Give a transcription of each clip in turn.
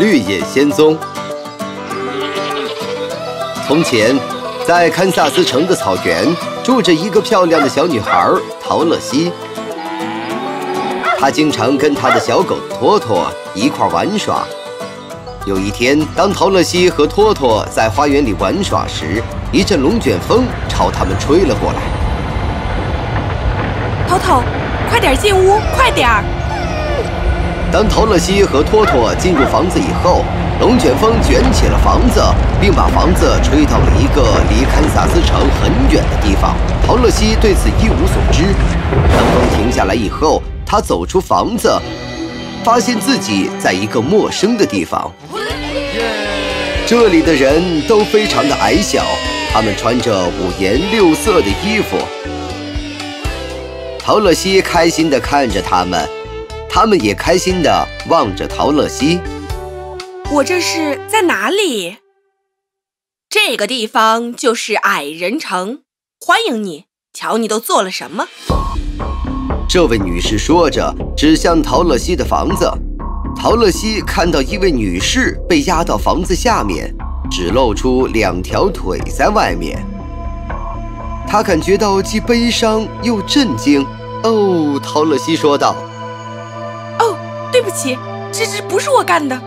绿野仙踪。从前，在堪萨斯城的草原，住着一个漂亮的小女孩陶乐西。她经常跟她的小狗托托一块玩耍。有一天，当陶乐西和托托在花园里玩耍时，一阵龙卷风朝他们吹了过来。头头，快点进屋，快点儿！当陶乐西和托托进入房子以后，龙卷风卷起了房子，并把房子吹到了一个离堪萨斯城很远的地方。陶乐西对此一无所知。当风停下来以后，他走出房子，发现自己在一个陌生的地方。这里的人都非常的矮小，他们穿着五颜六色的衣服。陶乐西开心地看着他们。他们也开心地望着陶乐西。我这是在哪里？这个地方就是矮人城，欢迎你。瞧你都做了什么？这位女士说着，指向陶乐西的房子。陶乐西看到一位女士被压到房子下面，只露出两条腿在外面。他感觉到既悲伤又震惊。哦，陶乐西说道。对不起，这这不是我干的。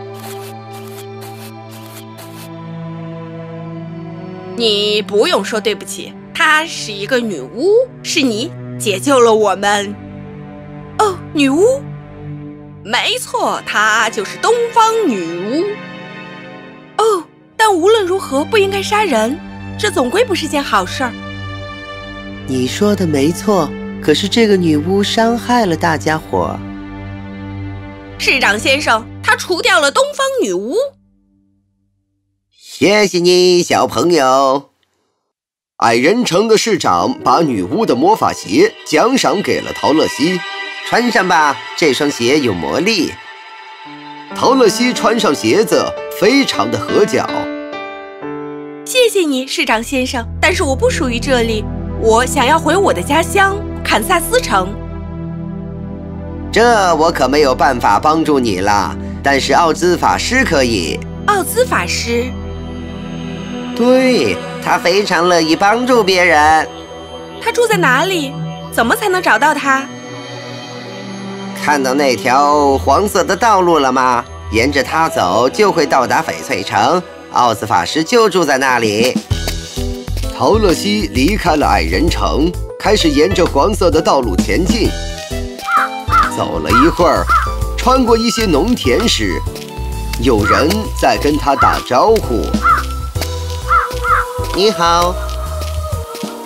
你不用说对不起，她是一个女巫，是你解救了我们。哦，女巫，没错，她就是东方女巫。哦，但无论如何不应该杀人，这总归不是件好事儿。你说的没错，可是这个女巫伤害了大家伙。市长先生，他除掉了东方女巫。谢谢你，小朋友。矮人城的市长把女巫的魔法鞋奖赏给了陶乐西，穿上吧，这双鞋有魔力。陶乐西穿上鞋子，非常的合脚。谢谢你，市长先生，但是我不属于这里，我想要回我的家乡堪萨斯城。这我可没有办法帮助你了，但是奥兹法师可以。奥兹法师，对他非常乐意帮助别人。他住在哪里？怎么才能找到他？看到那条黄色的道路了吗？沿着它走就会到达翡翠城。奥兹法师就住在那里。陶乐西离开了矮人城，开始沿着黄色的道路前进。走了一会儿，穿过一些农田时，有人在跟他打招呼：“你好。”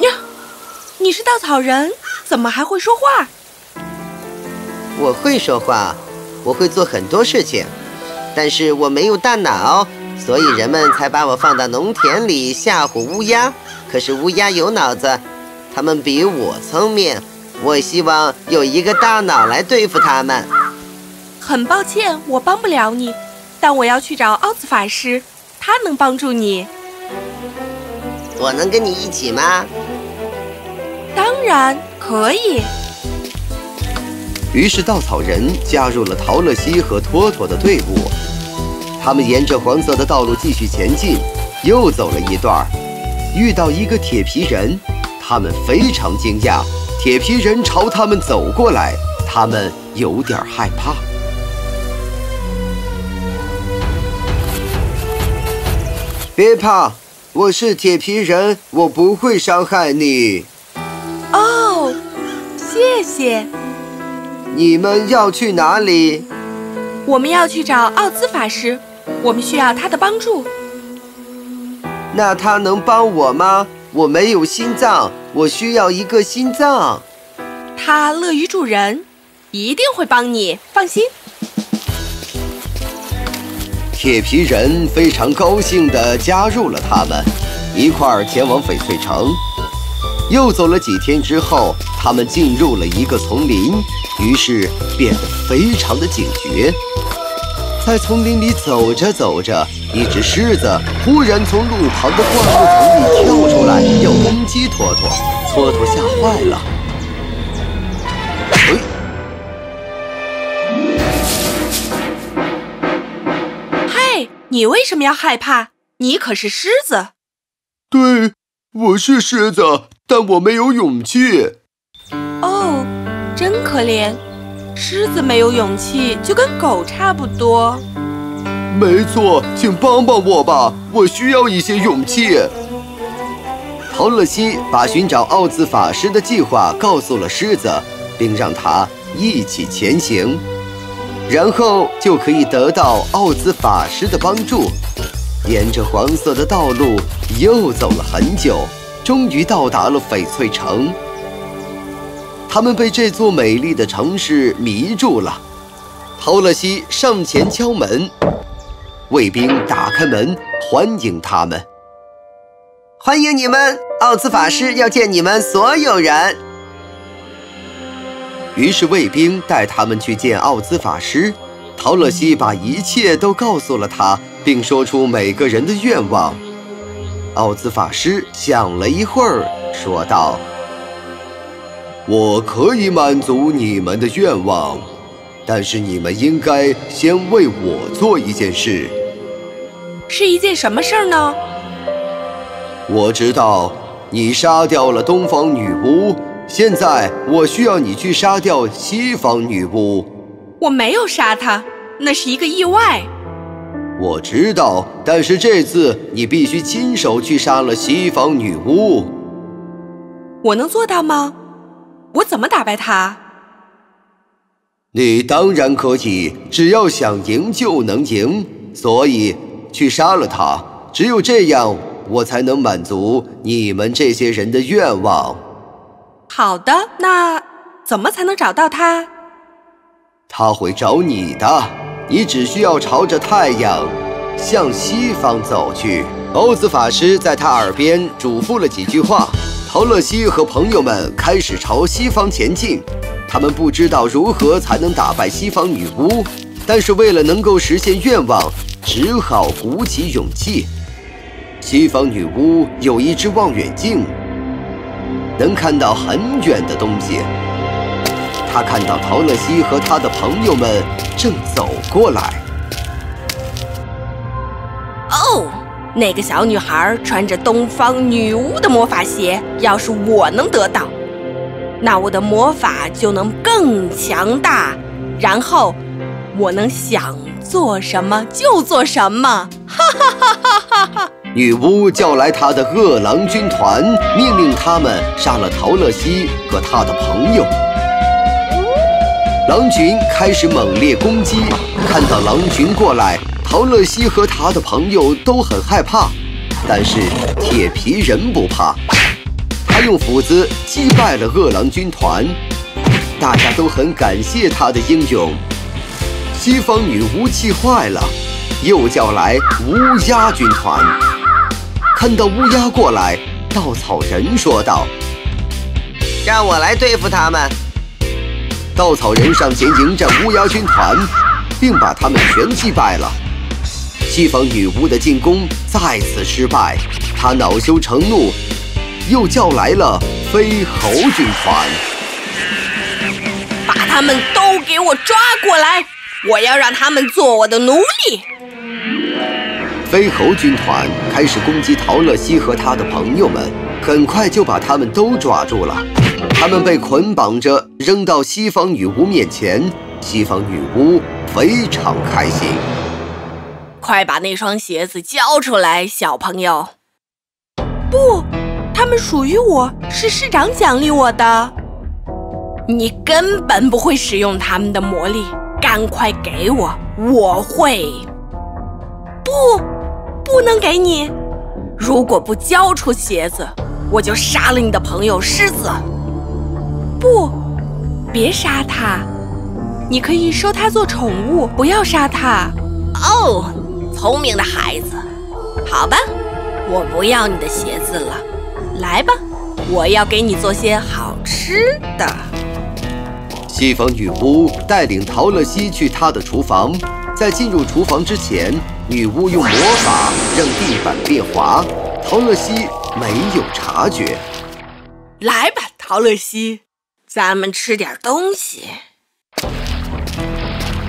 呀，你是稻草人，怎么还会说话？我会说话，我会做很多事情，但是我没有大脑，所以人们才把我放到农田里吓唬乌鸦。可是乌鸦有脑子，它们比我聪明。我希望有一个大脑来对付他们。很抱歉，我帮不了你，但我要去找奥兹法师，他能帮助你。我能跟你一起吗？当然可以。于是稻草人加入了陶乐西和托托的队伍。他们沿着黄色的道路继续前进，又走了一段，遇到一个铁皮人，他们非常惊讶。铁皮人朝他们走过来，他们有点害怕。别怕，我是铁皮人，我不会伤害你。哦，谢谢。你们要去哪里？我们要去找奥兹法师，我们需要他的帮助。那他能帮我吗？我没有心脏，我需要一个心脏。他乐于助人，一定会帮你，放心。铁皮人非常高兴地加入了他们，一块儿前往翡翠城。又走了几天之后，他们进入了一个丛林，于是变得非常的警觉。在丛林里走着走着，一只狮子忽然从路旁的灌木丛里跳出来，要攻击托托。托托吓坏了。嘿，你为什么要害怕？你可是狮子。对，我是狮子，但我没有勇气。哦，真可怜。狮子没有勇气，就跟狗差不多。没错，请帮帮我吧，我需要一些勇气。陶乐西把寻找奥兹法师的计划告诉了狮子，并让他一起前行，然后就可以得到奥兹法师的帮助。沿着黄色的道路又走了很久，终于到达了翡翠城。他们被这座美丽的城市迷住了。陶乐西上前敲门，卫兵打开门欢迎他们。欢迎你们，奥兹法师要见你们所有人。于是卫兵带他们去见奥兹法师。陶乐西把一切都告诉了他，并说出每个人的愿望。奥兹法师想了一会儿，说道。我可以满足你们的愿望，但是你们应该先为我做一件事。是一件什么事儿呢？我知道你杀掉了东方女巫，现在我需要你去杀掉西方女巫。我没有杀她，那是一个意外。我知道，但是这次你必须亲手去杀了西方女巫。我能做到吗？我怎么打败她？你当然可以，只要想赢就能赢。所以去杀了他，只有这样，我才能满足你们这些人的愿望。好的，那怎么才能找到他？他会找你的，你只需要朝着太阳，向西方走去。欧子法师在他耳边嘱咐了几句话。陶乐西和朋友们开始朝西方前进，他们不知道如何才能打败西方女巫，但是为了能够实现愿望，只好鼓起勇气。西方女巫有一只望远镜，能看到很远的东西。她看到陶乐西和他的朋友们正走过来。哦。那个小女孩穿着东方女巫的魔法鞋，要是我能得到，那我的魔法就能更强大，然后我能想做什么就做什么。哈哈哈哈哈哈！女巫叫来她的恶狼军团，命令他们杀了陶乐西和他的朋友。狼群开始猛烈攻击，看到狼群过来。陶乐西和他的朋友都很害怕，但是铁皮人不怕，他用斧子击败了恶狼军团，大家都很感谢他的英勇。西方女巫气坏了，又叫来乌鸦军团。看到乌鸦过来，稻草人说道：“让我来对付他们。”稻草人上前迎战乌鸦军团，并把他们全击败了。西方女巫的进攻再次失败，她恼羞成怒，又叫来了飞猴军团，把他们都给我抓过来！我要让他们做我的奴隶。飞猴军团开始攻击陶乐西和他的朋友们，很快就把他们都抓住了。他们被捆绑着扔到西方女巫面前，西方女巫非常开心。快把那双鞋子交出来，小朋友！不，他们属于我，是市长奖励我的。你根本不会使用他们的魔力，赶快给我！我会。不，不能给你！如果不交出鞋子，我就杀了你的朋友狮子。不，别杀他！你可以收他做宠物，不要杀他。哦。聪明的孩子，好吧，我不要你的鞋子了。来吧，我要给你做些好吃的。西方女巫带领陶乐西去她的厨房，在进入厨房之前，女巫用魔法让地板变滑，陶乐西没有察觉。来吧，陶乐西，咱们吃点东西。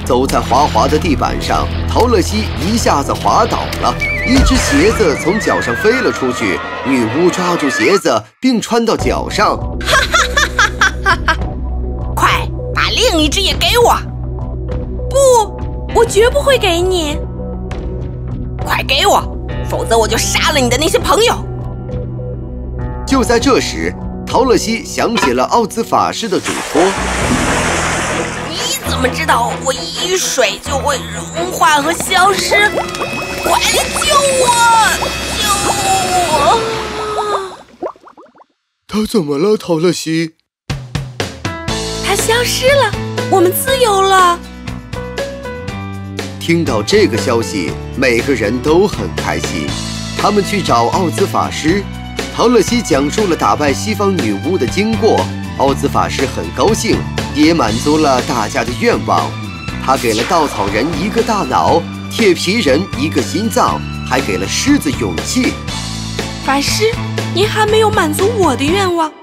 走在滑滑的地板上，陶乐西一下子滑倒了，一只鞋子从脚上飞了出去。女巫抓住鞋子并穿到脚上，哈哈另一只也给我！不，我绝不会给你！快给我，否则我就杀了你的那些朋友！就在这时，陶乐西想起了奥兹法师的嘱托。你怎么知道我一遇水就会融化和消失？快来救我！救我！他怎么了，陶乐西？他消失了，我们自由了。听到这个消息，每个人都很开心。他们去找奥兹法师，陶乐西讲述了打败西方女巫的经过。奥兹法师很高兴。也满足了大家的愿望，他给了稻草人一个大脑，铁皮人一个心脏，还给了狮子勇气。法师，您还没有满足我的愿望，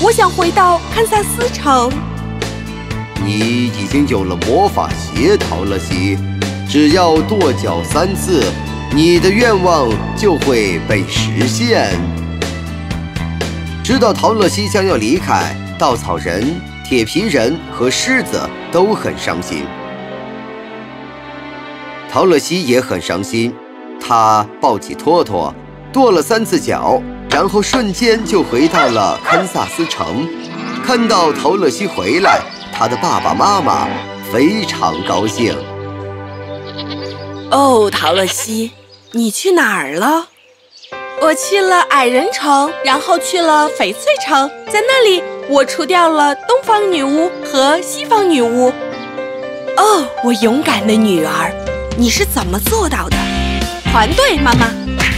我想回到堪萨斯城。你已经有了魔法鞋，陶乐西，只要跺脚三次，你的愿望就会被实现。知道陶乐西将要离开，稻草人。铁皮人和狮子都很伤心，陶乐西也很伤心。他抱起托托，跺了三次脚，然后瞬间就回到了堪萨斯城。看到陶乐西回来，他的爸爸妈妈非常高兴。哦，陶乐西，你去哪儿了？我去了矮人城，然后去了翡翠城，在那里。我除掉了东方女巫和西方女巫。哦，我勇敢的女儿，你是怎么做到的？团队，妈妈，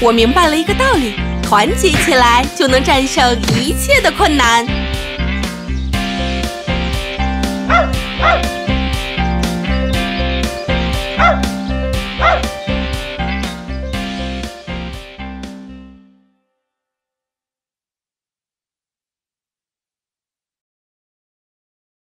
我明白了一个道理：团结起来就能战胜一切的困难。Ah!